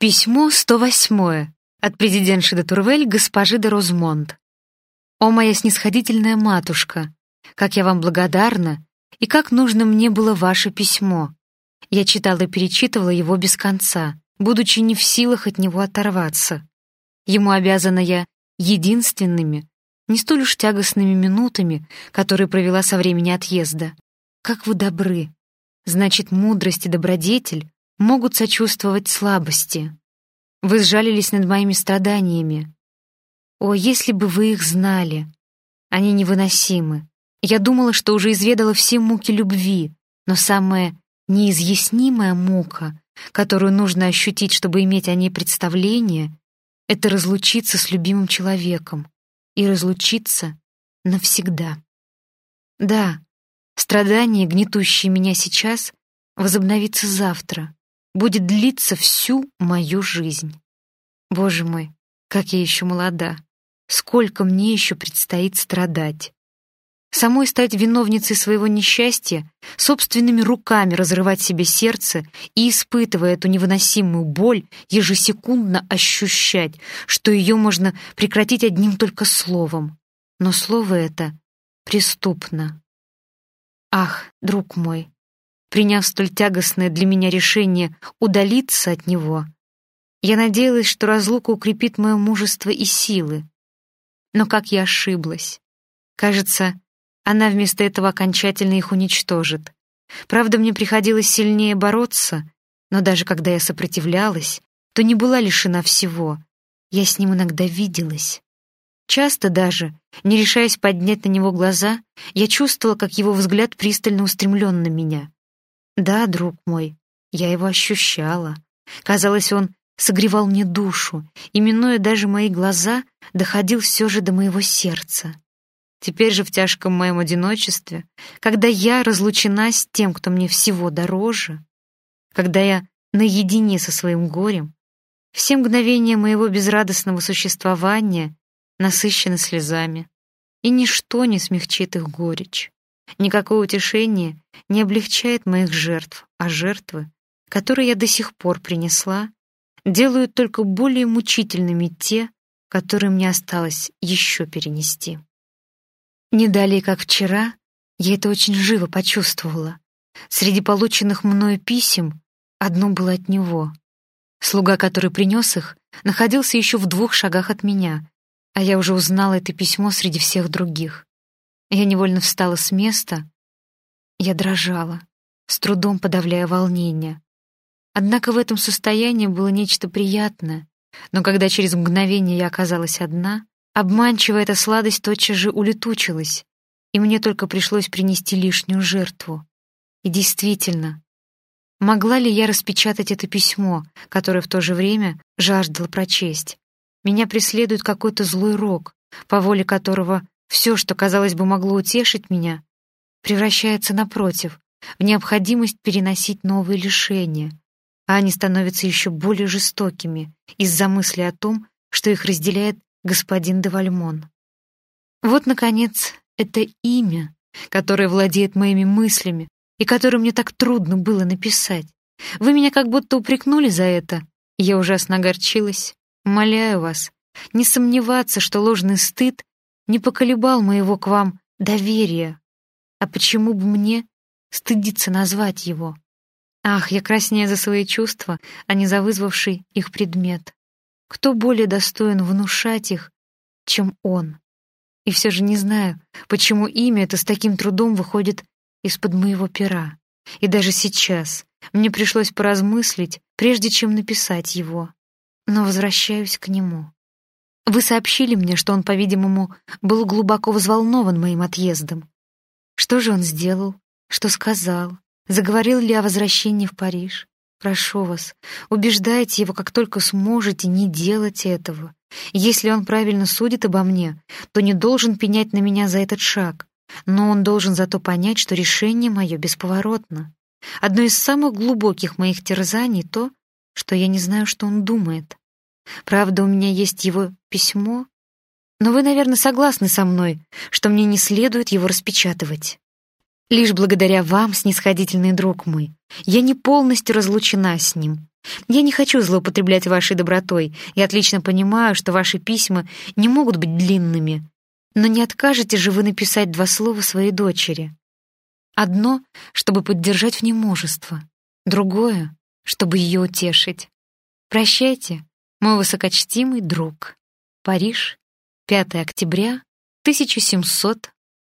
Письмо 108 от президентши де Турвель госпожи де Розмонд. «О, моя снисходительная матушка, как я вам благодарна, и как нужно мне было ваше письмо. Я читала и перечитывала его без конца, будучи не в силах от него оторваться. Ему обязана я единственными, не столь уж тягостными минутами, которые провела со времени отъезда. Как вы добры! Значит, мудрость и добродетель могут сочувствовать слабости. Вы сжалились над моими страданиями. О, если бы вы их знали! Они невыносимы. Я думала, что уже изведала все муки любви, но самая неизъяснимая мука, которую нужно ощутить, чтобы иметь о ней представление, это разлучиться с любимым человеком и разлучиться навсегда. Да, страдание, гнетущее меня сейчас, возобновится завтра, будет длиться всю мою жизнь. Боже мой, как я еще молода, сколько мне еще предстоит страдать. Самой стать виновницей своего несчастья, собственными руками разрывать себе сердце и, испытывая эту невыносимую боль, ежесекундно ощущать, что ее можно прекратить одним только словом. Но слово это преступно. Ах, друг мой, Приняв столь тягостное для меня решение удалиться от него, я надеялась, что разлука укрепит мое мужество и силы. Но как я ошиблась. Кажется, она вместо этого окончательно их уничтожит. Правда, мне приходилось сильнее бороться, но даже когда я сопротивлялась, то не была лишена всего. Я с ним иногда виделась. Часто даже, не решаясь поднять на него глаза, я чувствовала, как его взгляд пристально устремлен на меня. Да, друг мой, я его ощущала. Казалось, он согревал мне душу, и, минуя даже мои глаза, доходил все же до моего сердца. Теперь же в тяжком моем одиночестве, когда я разлучена с тем, кто мне всего дороже, когда я наедине со своим горем, все мгновения моего безрадостного существования насыщены слезами, и ничто не смягчит их горечь. Никакое утешение не облегчает моих жертв, а жертвы, которые я до сих пор принесла, делают только более мучительными те, которые мне осталось еще перенести. Не далее, как вчера, я это очень живо почувствовала. Среди полученных мною писем одно было от него. Слуга, который принес их, находился еще в двух шагах от меня, а я уже узнала это письмо среди всех других. Я невольно встала с места. Я дрожала, с трудом подавляя волнение. Однако в этом состоянии было нечто приятное, но когда через мгновение я оказалась одна, обманчивая эта сладость тотчас же улетучилась, и мне только пришлось принести лишнюю жертву. И действительно, могла ли я распечатать это письмо, которое в то же время жаждала прочесть? Меня преследует какой-то злой рок, по воле которого все, что, казалось бы, могло утешить меня, превращается, напротив, в необходимость переносить новые лишения, а они становятся еще более жестокими из-за мысли о том, что их разделяет господин де Вальмон. Вот, наконец, это имя, которое владеет моими мыслями и которое мне так трудно было написать. Вы меня как будто упрекнули за это, я ужасно огорчилась. Умоляю вас, не сомневаться, что ложный стыд не поколебал моего к вам доверия. А почему бы мне стыдиться назвать его? Ах, я краснею за свои чувства, а не за вызвавший их предмет. Кто более достоин внушать их, чем он? И все же не знаю, почему имя это с таким трудом выходит из-под моего пера. И даже сейчас мне пришлось поразмыслить, прежде чем написать его. Но возвращаюсь к нему. Вы сообщили мне, что он, по-видимому, был глубоко взволнован моим отъездом. Что же он сделал? Что сказал? Заговорил ли о возвращении в Париж? Прошу вас, убеждайте его, как только сможете, не делать этого. Если он правильно судит обо мне, то не должен пенять на меня за этот шаг, но он должен зато понять, что решение мое бесповоротно. Одно из самых глубоких моих терзаний — то, что я не знаю, что он думает. Правда, у меня есть его письмо, но вы, наверное, согласны со мной, что мне не следует его распечатывать. Лишь благодаря вам, снисходительный друг мой, я не полностью разлучена с ним, Я не хочу злоупотреблять вашей добротой и отлично понимаю, что ваши письма не могут быть длинными. Но не откажете же вы написать два слова своей дочери. Одно, чтобы поддержать в ней мужество, другое, чтобы ее утешить. Прощайте, мой высокочтимый друг. Париж, 5 октября 1700